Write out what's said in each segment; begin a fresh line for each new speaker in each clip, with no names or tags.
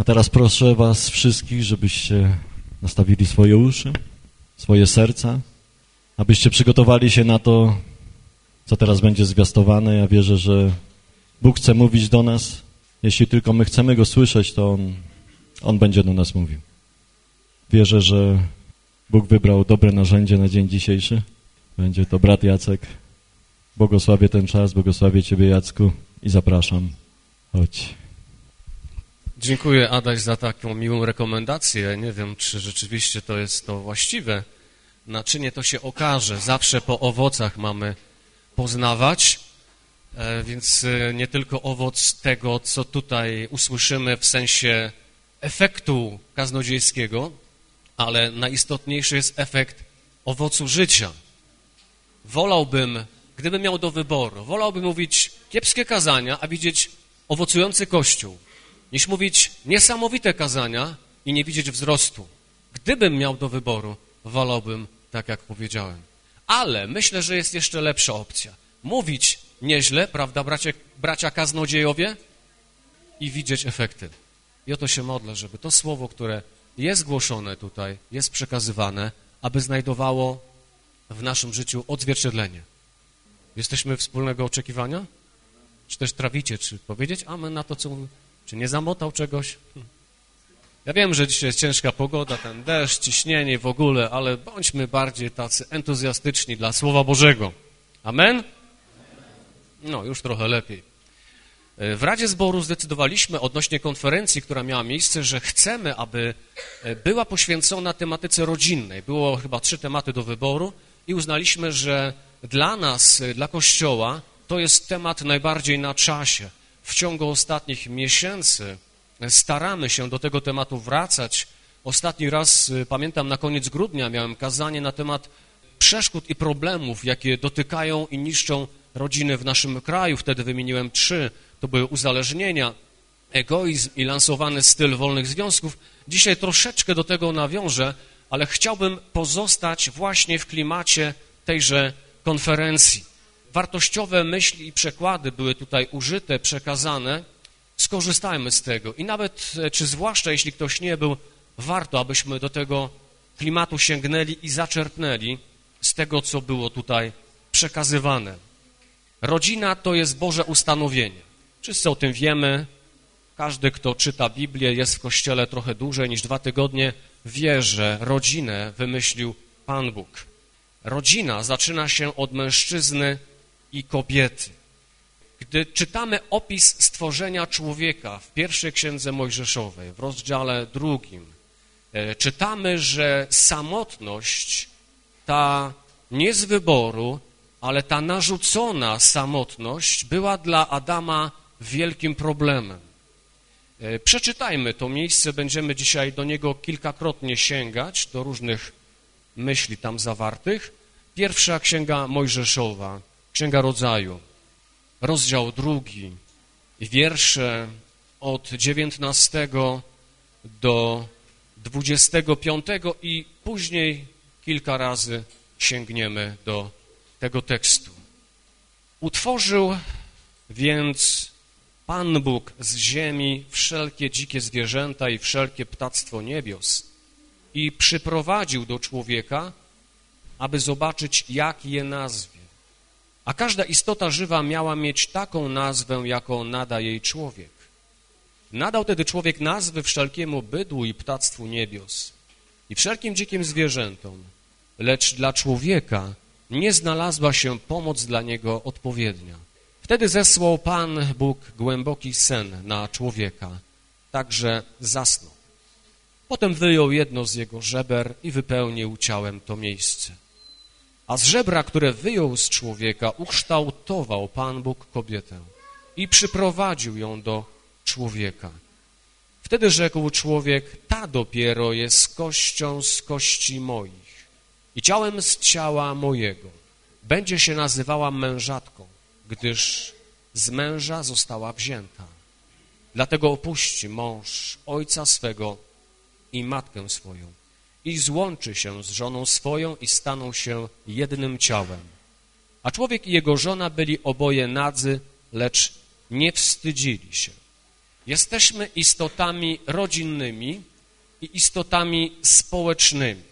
A teraz proszę was wszystkich, żebyście nastawili swoje uszy, swoje serca, abyście przygotowali się na to, co teraz będzie zwiastowane. Ja wierzę, że Bóg chce mówić do nas. Jeśli tylko my chcemy Go słyszeć, to On, On będzie do nas mówił. Wierzę, że Bóg wybrał dobre narzędzie na dzień dzisiejszy. Będzie to brat Jacek. Błogosławię ten czas, błogosławię Ciebie Jacku i zapraszam. Chodź.
Dziękuję Adaś za taką miłą rekomendację. Nie wiem, czy rzeczywiście to jest to właściwe. Naczynie to się okaże. Zawsze po owocach mamy poznawać, e, więc e, nie tylko owoc tego, co tutaj usłyszymy w sensie efektu kaznodziejskiego, ale najistotniejszy jest efekt owocu życia. Wolałbym, gdybym miał do wyboru, wolałbym mówić kiepskie kazania, a widzieć owocujący Kościół, niż mówić niesamowite kazania i nie widzieć wzrostu. Gdybym miał do wyboru, wolałbym tak, jak powiedziałem. Ale myślę, że jest jeszcze lepsza opcja. Mówić nieźle, prawda, bracia, bracia kaznodziejowie? I widzieć efekty. I o to się modlę, żeby to słowo, które jest głoszone tutaj, jest przekazywane, aby znajdowało w naszym życiu odzwierciedlenie. Jesteśmy wspólnego oczekiwania? Czy też trawicie? Czy powiedzieć amen na to, co mówię? Czy nie zamotał czegoś? Ja wiem, że dzisiaj jest ciężka pogoda, ten deszcz, ciśnienie w ogóle, ale bądźmy bardziej tacy entuzjastyczni dla Słowa Bożego. Amen? No, już trochę lepiej. E, w Radzie Zboru zdecydowaliśmy odnośnie konferencji, która miała miejsce, że chcemy, aby e, była poświęcona tematyce rodzinnej. Było chyba trzy tematy do wyboru i uznaliśmy, że dla nas, e, dla Kościoła, to jest temat najbardziej na czasie. W ciągu ostatnich miesięcy staramy się do tego tematu wracać. Ostatni raz, pamiętam, na koniec grudnia miałem kazanie na temat przeszkód i problemów, jakie dotykają i niszczą rodziny w naszym kraju. Wtedy wymieniłem trzy. To były uzależnienia, egoizm i lansowany styl wolnych związków. Dzisiaj troszeczkę do tego nawiążę, ale chciałbym pozostać właśnie w klimacie tejże konferencji. Wartościowe myśli i przekłady były tutaj użyte, przekazane. Skorzystajmy z tego i nawet, e, czy zwłaszcza jeśli ktoś nie był, warto, abyśmy do tego klimatu sięgnęli i zaczerpnęli z tego, co było tutaj przekazywane. Rodzina to jest Boże ustanowienie. Wszyscy o tym wiemy. Każdy, kto czyta Biblię, jest w Kościele trochę dłużej niż dwa tygodnie, wie, że rodzinę wymyślił Pan Bóg. Rodzina zaczyna się od mężczyzny i kobiety. Gdy czytamy opis stworzenia człowieka w pierwszej księdze Mojżeszowej, w rozdziale drugim, e, czytamy, że samotność ta nie z wyboru, ale ta narzucona samotność była dla Adama wielkim problemem. E, przeczytajmy to miejsce, będziemy dzisiaj do niego kilkakrotnie sięgać, do różnych myśli tam zawartych. Pierwsza księga Mojżeszowa, księga rodzaju, rozdział drugi, wiersze od 19 do 25 i później kilka razy sięgniemy do tego tekstu. Utworzył więc Pan Bóg z ziemi wszelkie dzikie zwierzęta i wszelkie ptactwo niebios i przyprowadził do człowieka, aby zobaczyć, jak je nazwie. A każda istota żywa miała mieć taką nazwę, jaką nada jej człowiek. Nadał tedy człowiek nazwy wszelkiemu bydłu i ptactwu niebios i wszelkim dzikim zwierzętom, lecz dla człowieka nie znalazła się pomoc dla niego odpowiednia. Wtedy zesłał Pan Bóg głęboki sen na człowieka, także zasnął. Potem wyjął jedno z jego żeber i wypełnił ciałem to miejsce. A z żebra, które wyjął z człowieka, ukształtował Pan Bóg kobietę i przyprowadził ją do człowieka. Wtedy rzekł człowiek, ta dopiero jest kością z kości moich i ciałem z ciała mojego. Będzie się nazywała mężatką, gdyż z męża została wzięta. Dlatego opuści mąż ojca swego i matkę swoją i złączy się z żoną swoją i staną się jednym ciałem. A człowiek i jego żona byli oboje nadzy, lecz nie wstydzili się. Jesteśmy istotami rodzinnymi i istotami społecznymi.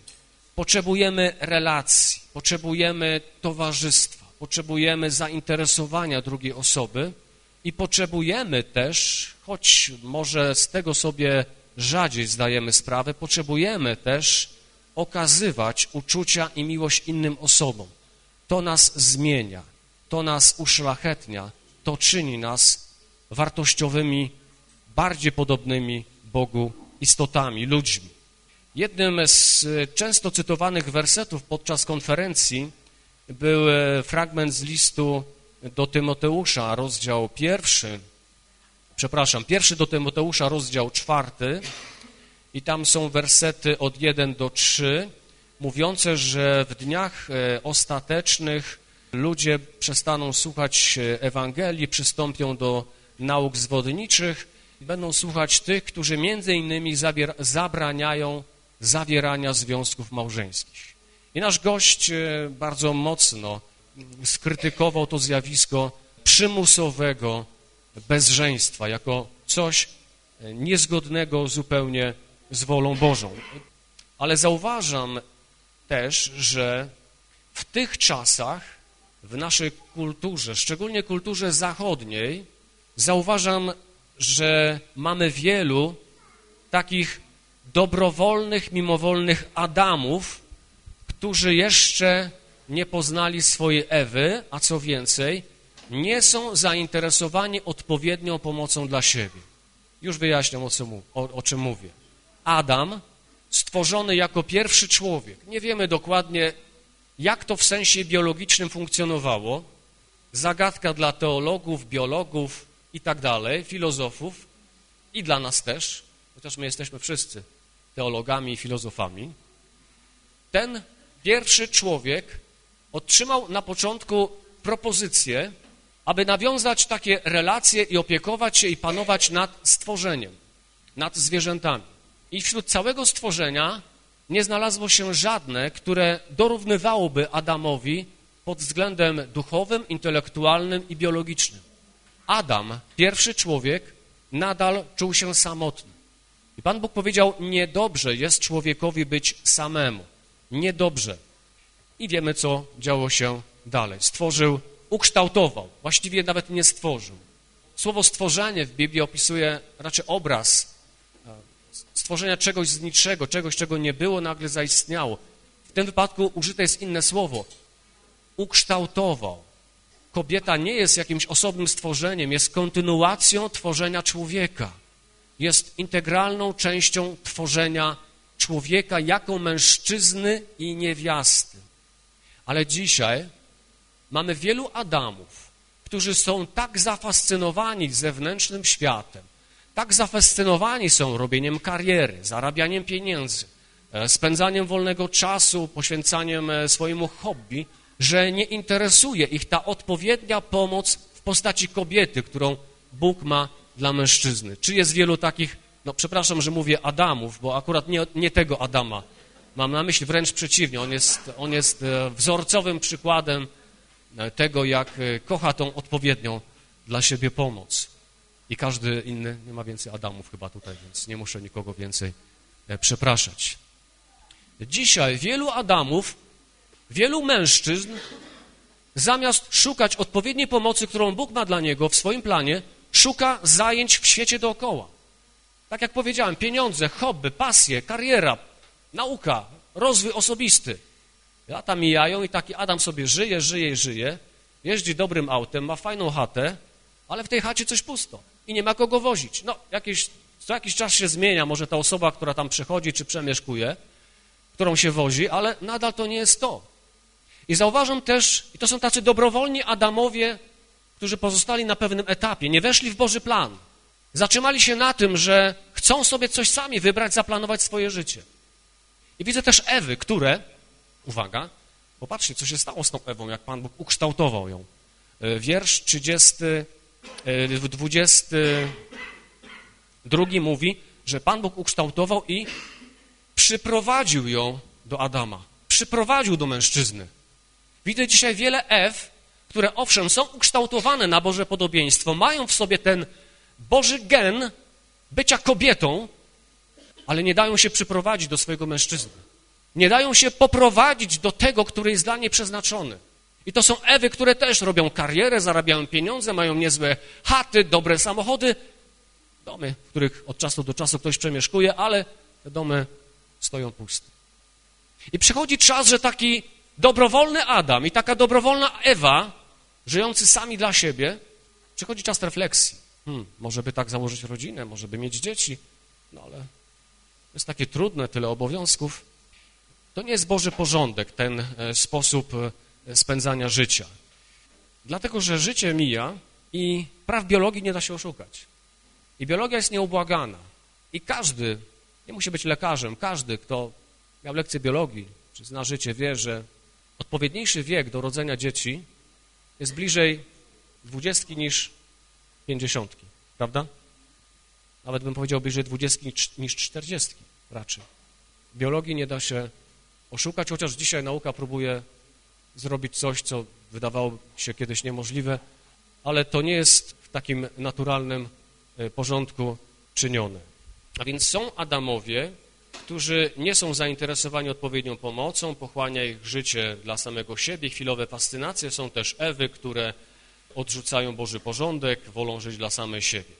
Potrzebujemy relacji, potrzebujemy towarzystwa, potrzebujemy zainteresowania drugiej osoby i potrzebujemy też, choć może z tego sobie rzadziej zdajemy sprawę, potrzebujemy też okazywać uczucia i miłość innym osobom. To nas zmienia, to nas uszlachetnia, to czyni nas wartościowymi, bardziej podobnymi Bogu istotami, ludźmi. Jednym z często cytowanych wersetów podczas konferencji był fragment z listu do Tymoteusza, rozdział pierwszy, przepraszam, pierwszy do Tymoteusza, rozdział czwarty i tam są wersety od 1 do 3, mówiące, że w dniach e, ostatecznych ludzie przestaną słuchać e, Ewangelii, przystąpią do nauk zwodniczych i będą słuchać tych, którzy między innymi zabraniają zawierania związków małżeńskich. I nasz gość e, bardzo mocno skrytykował to zjawisko przymusowego bezżeństwa jako coś niezgodnego zupełnie z wolą Bożą. Ale zauważam też, że w tych czasach, w naszej kulturze, szczególnie kulturze zachodniej, zauważam, że mamy wielu takich dobrowolnych, mimowolnych Adamów, którzy jeszcze nie poznali swojej Ewy, a co więcej, nie są zainteresowani odpowiednią pomocą dla siebie. Już wyjaśniam, o, co, o, o czym mówię. Adam, stworzony jako pierwszy człowiek, nie wiemy dokładnie, jak to w sensie biologicznym funkcjonowało, zagadka dla teologów, biologów i tak dalej, filozofów i dla nas też, chociaż my jesteśmy wszyscy teologami i filozofami, ten pierwszy człowiek otrzymał na początku propozycję, aby nawiązać takie relacje i opiekować się i panować nad stworzeniem, nad zwierzętami. I wśród całego stworzenia nie znalazło się żadne, które dorównywałoby Adamowi pod względem duchowym, intelektualnym i biologicznym. Adam, pierwszy człowiek, nadal czuł się samotny. I Pan Bóg powiedział, niedobrze jest człowiekowi być samemu. Niedobrze. I wiemy, co działo się dalej. Stworzył, ukształtował, właściwie nawet nie stworzył. Słowo stworzenie w Biblii opisuje raczej obraz e, stworzenia czegoś z niczego, czegoś, czego nie było, nagle zaistniało. W tym wypadku użyte jest inne słowo. Ukształtował. Kobieta nie jest jakimś osobnym stworzeniem, jest kontynuacją tworzenia człowieka. Jest integralną częścią tworzenia człowieka jako mężczyzny i niewiasty. Ale dzisiaj mamy wielu Adamów, którzy są tak zafascynowani zewnętrznym światem, tak zafascynowani są robieniem kariery, zarabianiem pieniędzy, e, spędzaniem wolnego czasu, poświęcaniem e, swojemu hobby, że nie interesuje ich ta odpowiednia pomoc w postaci kobiety, którą Bóg ma dla mężczyzny. Czy jest wielu takich, no przepraszam, że mówię Adamów, bo akurat nie, nie tego Adama mam na myśli, wręcz przeciwnie, on jest, on jest e, wzorcowym przykładem tego, jak kocha tą odpowiednią dla siebie pomoc. I każdy inny, nie ma więcej Adamów chyba tutaj, więc nie muszę nikogo więcej e, przepraszać. Dzisiaj wielu Adamów, wielu mężczyzn, zamiast szukać odpowiedniej pomocy, którą Bóg ma dla niego w swoim planie, szuka zajęć w świecie dookoła. Tak jak powiedziałem, pieniądze, hobby, pasje, kariera, nauka, rozwój osobisty. Lata mijają i taki Adam sobie żyje, żyje żyje, jeździ dobrym autem, ma fajną chatę, ale w tej chacie coś pusto i nie ma kogo wozić. No, jakieś, co jakiś czas się zmienia, może ta osoba, która tam przychodzi czy przemieszkuje, którą się wozi, ale nadal to nie jest to. I zauważam też, i to są tacy dobrowolni Adamowie, którzy pozostali na pewnym etapie, nie weszli w Boży plan. Zatrzymali się na tym, że chcą sobie coś sami wybrać, zaplanować swoje życie. I widzę też Ewy, które, uwaga, popatrzcie, co się stało z tą Ewą, jak Pan Bóg ukształtował ją. E, wiersz 30 w 22 mówi, że Pan Bóg ukształtował i przyprowadził ją do Adama. Przyprowadził do mężczyzny. Widzę dzisiaj wiele Ew, które owszem są ukształtowane na Boże podobieństwo, mają w sobie ten Boży gen bycia kobietą, ale nie dają się przyprowadzić do swojego mężczyzny. Nie dają się poprowadzić do tego, który jest dla niej przeznaczony. I to są Ewy, które też robią karierę, zarabiają pieniądze, mają niezłe chaty, dobre samochody, domy, w których od czasu do czasu ktoś przemieszkuje, ale te domy stoją puste. I przychodzi czas, że taki dobrowolny Adam i taka dobrowolna Ewa, żyjący sami dla siebie, przychodzi czas refleksji. Hmm, może by tak założyć rodzinę, może by mieć dzieci, no ale jest takie trudne, tyle obowiązków. To nie jest Boży porządek, ten e, sposób e, spędzania życia. Dlatego, że życie mija i praw biologii nie da się oszukać. I biologia jest nieubłagana. I każdy, nie musi być lekarzem, każdy, kto miał lekcję biologii, czy zna życie, wie, że odpowiedniejszy wiek do rodzenia dzieci jest bliżej dwudziestki niż pięćdziesiątki, prawda? Nawet bym powiedział bliżej dwudziestki niż czterdziestki raczej. Biologii nie da się oszukać, chociaż dzisiaj nauka próbuje zrobić coś, co wydawało się kiedyś niemożliwe, ale to nie jest w takim naturalnym e, porządku czynione. A więc są Adamowie, którzy nie są zainteresowani odpowiednią pomocą, pochłania ich życie dla samego siebie, chwilowe fascynacje. Są też Ewy, które odrzucają Boży porządek, wolą żyć dla samej siebie.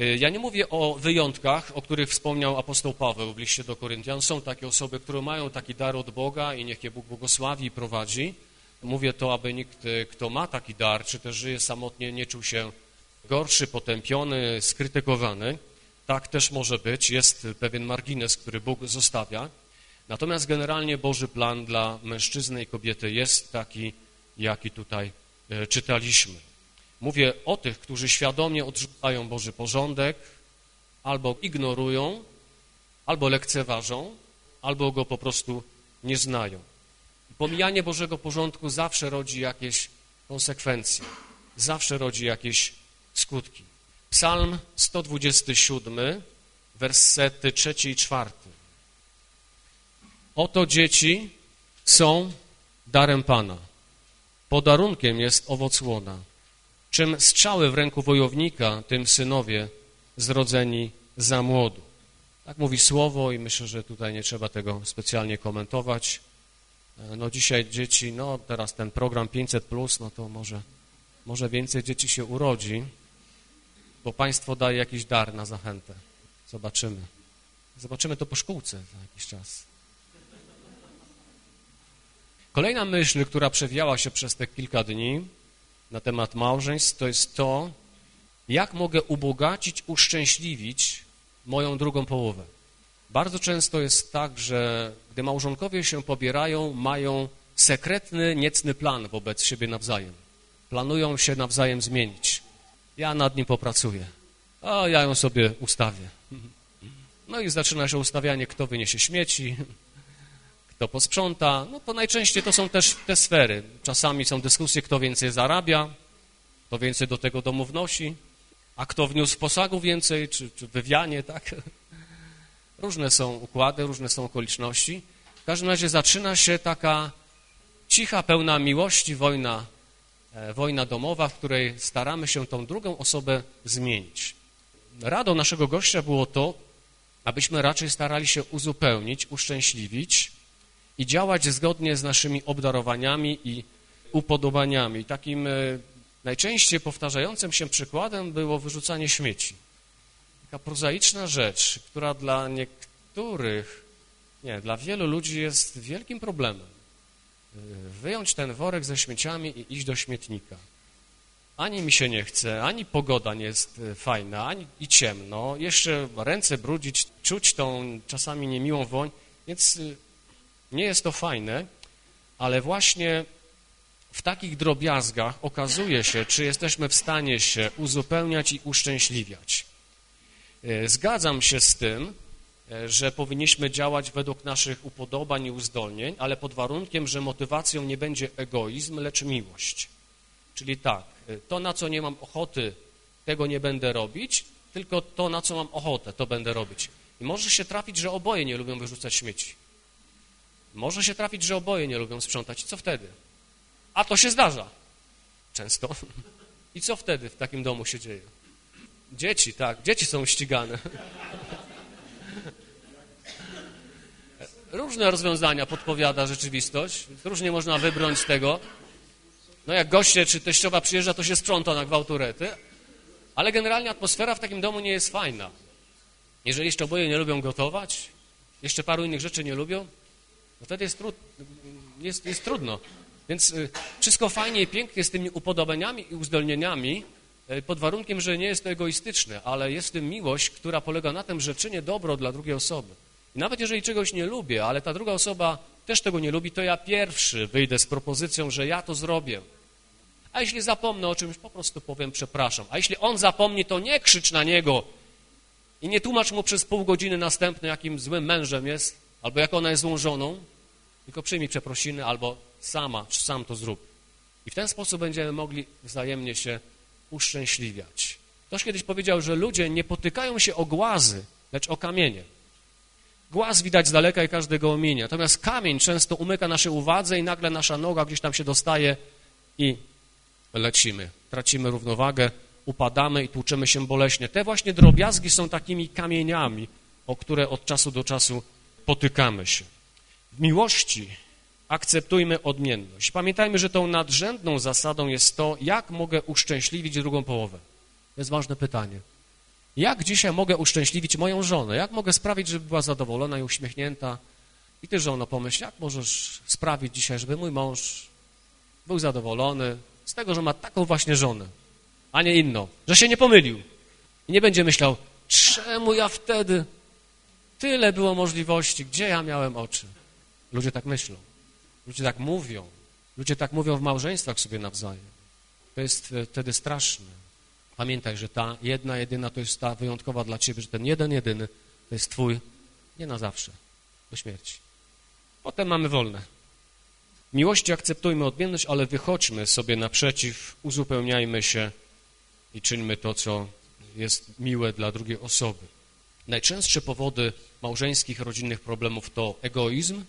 Y, ja nie mówię o wyjątkach, o których wspomniał apostoł Paweł w liście do Koryntian. Są takie osoby, które mają taki dar od Boga i niech je Bóg błogosławi i prowadzi. Mówię to, aby nikt, y, kto ma taki dar, czy też żyje samotnie, nie czuł się gorszy, potępiony, skrytykowany. Tak też może być, jest pewien margines, który Bóg zostawia. Natomiast generalnie Boży plan dla mężczyzny i kobiety jest taki, jaki tutaj y, czytaliśmy. Mówię o tych, którzy świadomie odrzucają Boży porządek, albo ignorują, albo lekceważą, albo go po prostu nie znają. Pomijanie Bożego porządku zawsze rodzi jakieś konsekwencje, zawsze rodzi jakieś skutki. Psalm 127, wersety trzeci i czwarty. Oto dzieci są darem Pana. Podarunkiem jest owoc łona. Czym strzały w ręku wojownika, tym synowie zrodzeni za młodu. Tak mówi słowo i myślę, że tutaj nie trzeba tego specjalnie komentować. E, no dzisiaj dzieci, no teraz ten program 500+, plus, no to może, może więcej dzieci się urodzi, bo państwo daje jakiś dar na zachętę. Zobaczymy. Zobaczymy to po szkółce za jakiś czas. Kolejna myśl, która przewijała się przez te kilka dni, na temat małżeństw, to jest to, jak mogę ubogacić, uszczęśliwić moją drugą połowę. Bardzo często jest tak, że gdy małżonkowie się pobierają, mają sekretny, niecny plan wobec siebie nawzajem. Planują się nawzajem zmienić. Ja nad nim popracuję, a ja ją sobie ustawię. No i zaczyna się ustawianie, kto wyniesie śmieci, kto posprząta, no to najczęściej to są też te sfery. Czasami są dyskusje, kto więcej zarabia, kto więcej do tego domu wnosi, a kto wniósł posagu więcej, czy, czy wywianie, tak? Różne są układy, różne są okoliczności. W każdym razie zaczyna się taka cicha, pełna miłości wojna, e, wojna domowa, w której staramy się tą drugą osobę zmienić. Radą naszego gościa było to, abyśmy raczej starali się uzupełnić, uszczęśliwić i działać zgodnie z naszymi obdarowaniami i upodobaniami. Takim e, najczęściej powtarzającym się przykładem było wyrzucanie śmieci. Taka prozaiczna rzecz, która dla niektórych, nie, dla wielu ludzi jest wielkim problemem. E, wyjąć ten worek ze śmieciami i iść do śmietnika. Ani mi się nie chce, ani pogoda nie jest e, fajna, ani i ciemno, jeszcze ręce brudzić, czuć tą czasami niemiłą woń, więc nie jest to fajne, ale właśnie w takich drobiazgach okazuje się, czy jesteśmy w stanie się uzupełniać i uszczęśliwiać. E, zgadzam się z tym, e, że powinniśmy działać według naszych upodobań i uzdolnień, ale pod warunkiem, że motywacją nie będzie egoizm, lecz miłość. Czyli tak, e, to na co nie mam ochoty, tego nie będę robić, tylko to na co mam ochotę, to będę robić. I może się trafić, że oboje nie lubią wyrzucać śmieci. Może się trafić, że oboje nie lubią sprzątać. I co wtedy? A to się zdarza. Często. I co wtedy w takim domu się dzieje? Dzieci, tak, dzieci są ścigane. Różne rozwiązania podpowiada rzeczywistość, różnie można wybrnąć z tego. No jak goście czy teściowa przyjeżdża, to się sprząta na gwałturety, ale generalnie atmosfera w takim domu nie jest fajna. Jeżeli jeszcze oboje nie lubią gotować, jeszcze paru innych rzeczy nie lubią, no wtedy jest, trud, jest, jest trudno. Więc y, wszystko fajnie i pięknie z tymi upodobaniami i uzdolnieniami, y, pod warunkiem, że nie jest to egoistyczne, ale jest w tym miłość, która polega na tym, że czynię dobro dla drugiej osoby. I nawet jeżeli czegoś nie lubię, ale ta druga osoba też tego nie lubi, to ja pierwszy wyjdę z propozycją, że ja to zrobię. A jeśli zapomnę o czymś, po prostu powiem przepraszam. A jeśli on zapomni, to nie krzycz na niego i nie tłumacz mu przez pół godziny następne, jakim złym mężem jest, albo jak ona jest złą żoną, tylko przyjmij przeprosiny, albo sama, czy sam to zrób. I w ten sposób będziemy mogli wzajemnie się uszczęśliwiać. Ktoś kiedyś powiedział, że ludzie nie potykają się o głazy, lecz o kamienie. Głaz widać z daleka i każdego omienia, natomiast kamień często umyka naszej uwadze i nagle nasza noga gdzieś tam się dostaje i lecimy. Tracimy równowagę, upadamy i tłuczymy się boleśnie. Te właśnie drobiazgi są takimi kamieniami, o które od czasu do czasu potykamy się. W miłości akceptujmy odmienność. Pamiętajmy, że tą nadrzędną zasadą jest to, jak mogę uszczęśliwić drugą połowę. To jest ważne pytanie. Jak dzisiaj mogę uszczęśliwić moją żonę? Jak mogę sprawić, żeby była zadowolona i uśmiechnięta? I ty, żono, pomyśl, jak możesz sprawić dzisiaj, żeby mój mąż był zadowolony z tego, że ma taką właśnie żonę, a nie inną, że się nie pomylił. I nie będzie myślał, czemu ja wtedy tyle było możliwości, gdzie ja miałem oczy. Ludzie tak myślą, ludzie tak mówią, ludzie tak mówią w małżeństwach sobie nawzajem. To jest e, wtedy straszne. Pamiętaj, że ta jedna, jedyna to jest ta wyjątkowa dla ciebie, że ten jeden, jedyny to jest twój nie na zawsze, do śmierci. Potem mamy wolne. Miłości akceptujmy odmienność, ale wychodźmy sobie naprzeciw, uzupełniajmy się i czyńmy to, co jest miłe dla drugiej osoby. Najczęstsze powody małżeńskich, rodzinnych problemów to egoizm,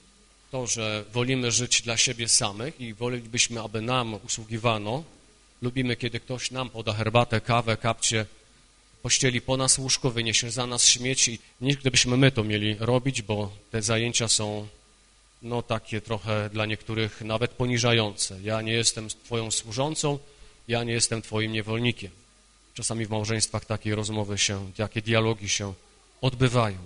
to, że wolimy żyć dla siebie samych i wolelibyśmy, aby nam usługiwano, Lubimy, kiedy ktoś nam poda herbatę, kawę, kapcie, pościeli po nas łóżko, wyniesie za nas śmieci, niż gdybyśmy my to mieli robić, bo te zajęcia są no takie trochę dla niektórych nawet poniżające. Ja nie jestem twoją służącą, ja nie jestem twoim niewolnikiem. Czasami w małżeństwach takie rozmowy się, takie dialogi się odbywają.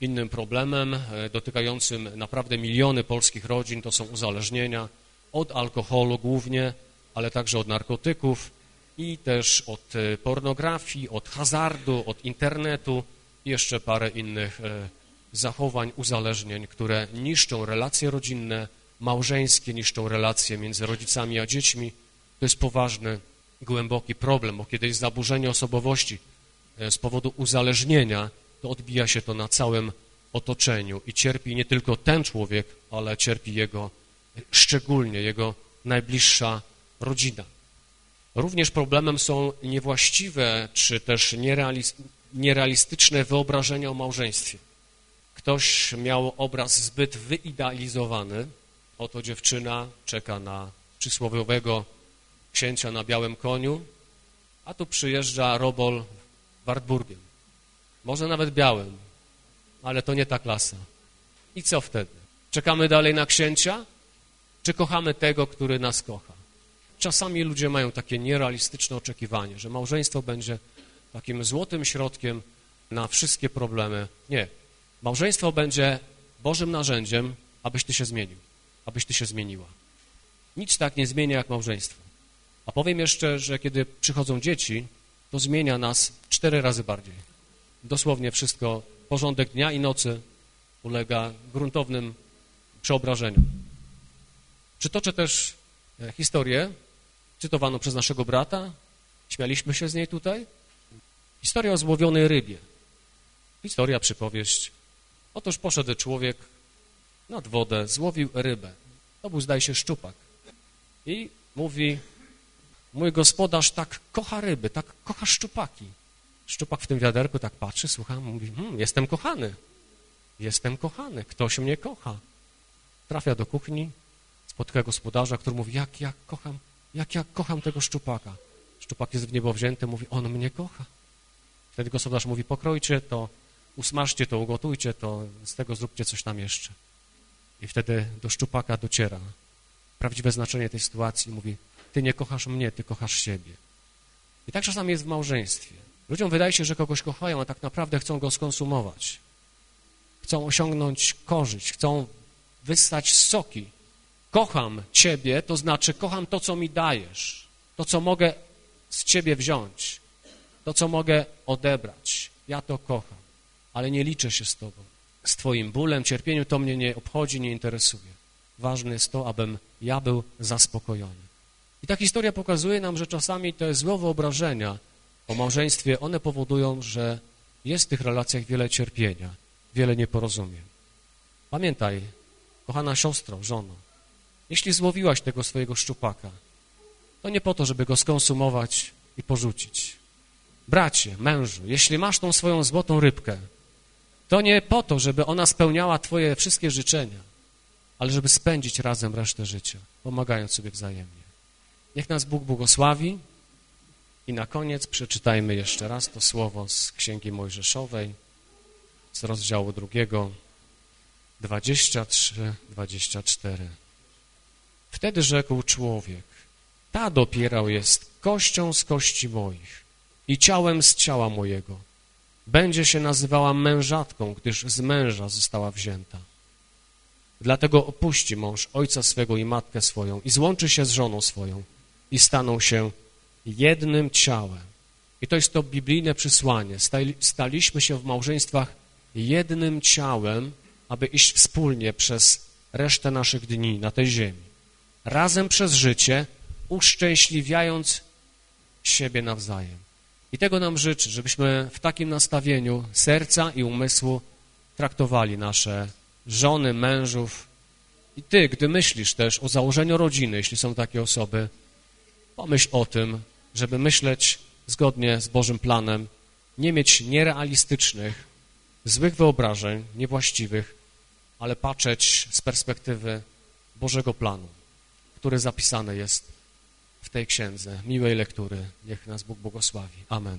Innym problemem e, dotykającym naprawdę miliony polskich rodzin to są uzależnienia od alkoholu głównie, ale także od narkotyków i też od e, pornografii, od hazardu, od internetu i jeszcze parę innych e, zachowań, uzależnień, które niszczą relacje rodzinne, małżeńskie, niszczą relacje między rodzicami a dziećmi. To jest poważny, głęboki problem, bo kiedy jest zaburzenie osobowości z powodu uzależnienia, to odbija się to na całym otoczeniu i cierpi nie tylko ten człowiek, ale cierpi jego, szczególnie jego najbliższa rodzina. Również problemem są niewłaściwe czy też nierealistyczne wyobrażenia o małżeństwie. Ktoś miał obraz zbyt wyidealizowany. Oto dziewczyna czeka na przysłowiowego księcia na białym koniu, a tu przyjeżdża robol Wartburgiem. Może nawet białym, ale to nie ta klasa. I co wtedy? Czekamy dalej na księcia? Czy kochamy tego, który nas kocha? Czasami ludzie mają takie nierealistyczne oczekiwanie, że małżeństwo będzie takim złotym środkiem na wszystkie problemy. Nie. Małżeństwo będzie Bożym narzędziem, abyś ty się zmienił, abyś ty się zmieniła. Nic tak nie zmienia jak małżeństwo. A powiem jeszcze, że kiedy przychodzą dzieci, to zmienia nas cztery razy bardziej. Dosłownie wszystko, porządek dnia i nocy ulega gruntownym przeobrażeniom. Przytoczę też e, historię cytowano przez naszego brata, śmialiśmy się z niej tutaj. Historia o złowionej rybie. Historia, przypowieść. Otóż poszedł człowiek nad wodę, złowił rybę. To był, zdaje się, szczupak. I mówi, mój gospodarz tak kocha ryby, tak kocha szczupaki. Szczupak w tym wiaderku tak patrzy, słucha, mówi, hm, jestem kochany. Jestem kochany, ktoś mnie kocha. Trafia do kuchni, spotyka gospodarza, który mówi, jak ja kocham jak ja kocham tego szczupaka. Szczupak jest w niebo wzięty, mówi, on mnie kocha. Wtedy gospodarz mówi, pokrojcie to, usmażcie to, ugotujcie to, z tego zróbcie coś tam jeszcze. I wtedy do szczupaka dociera prawdziwe znaczenie tej sytuacji. Mówi, ty nie kochasz mnie, ty kochasz siebie. I tak czasami jest w małżeństwie. Ludziom wydaje się, że kogoś kochają, a tak naprawdę chcą go skonsumować. Chcą osiągnąć korzyść, chcą wystać soki. Kocham Ciebie, to znaczy kocham to, co mi dajesz, to, co mogę z Ciebie wziąć, to, co mogę odebrać. Ja to kocham, ale nie liczę się z Tobą. Z Twoim bólem, cierpieniem to mnie nie obchodzi, nie interesuje. Ważne jest to, abym ja był zaspokojony. I ta historia pokazuje nam, że czasami te złe wyobrażenia o małżeństwie, one powodują, że jest w tych relacjach wiele cierpienia, wiele nieporozumień. Pamiętaj, kochana siostro, żono, jeśli złowiłaś tego swojego szczupaka, to nie po to, żeby go skonsumować i porzucić. Bracie, mężu, jeśli masz tą swoją złotą rybkę, to nie po to, żeby ona spełniała twoje wszystkie życzenia, ale żeby spędzić razem resztę życia, pomagając sobie wzajemnie. Niech nas Bóg błogosławi i na koniec przeczytajmy jeszcze raz to słowo z Księgi Mojżeszowej, z rozdziału drugiego, 23-24. Wtedy rzekł człowiek, ta dopiero jest kością z kości moich i ciałem z ciała mojego. Będzie się nazywała mężatką, gdyż z męża została wzięta. Dlatego opuści mąż ojca swego i matkę swoją i złączy się z żoną swoją i staną się jednym ciałem. I to jest to biblijne przysłanie. Staliśmy się w małżeństwach jednym ciałem, aby iść wspólnie przez resztę naszych dni na tej ziemi. Razem przez życie, uszczęśliwiając siebie nawzajem. I tego nam życzę, żebyśmy w takim nastawieniu serca i umysłu traktowali nasze żony, mężów. I ty, gdy myślisz też o założeniu rodziny, jeśli są takie osoby, pomyśl o tym, żeby myśleć zgodnie z Bożym planem, nie mieć nierealistycznych, złych wyobrażeń, niewłaściwych, ale patrzeć z perspektywy Bożego planu, który zapisany jest w tej księdze. Miłej lektury. Niech nas Bóg błogosławi. Amen.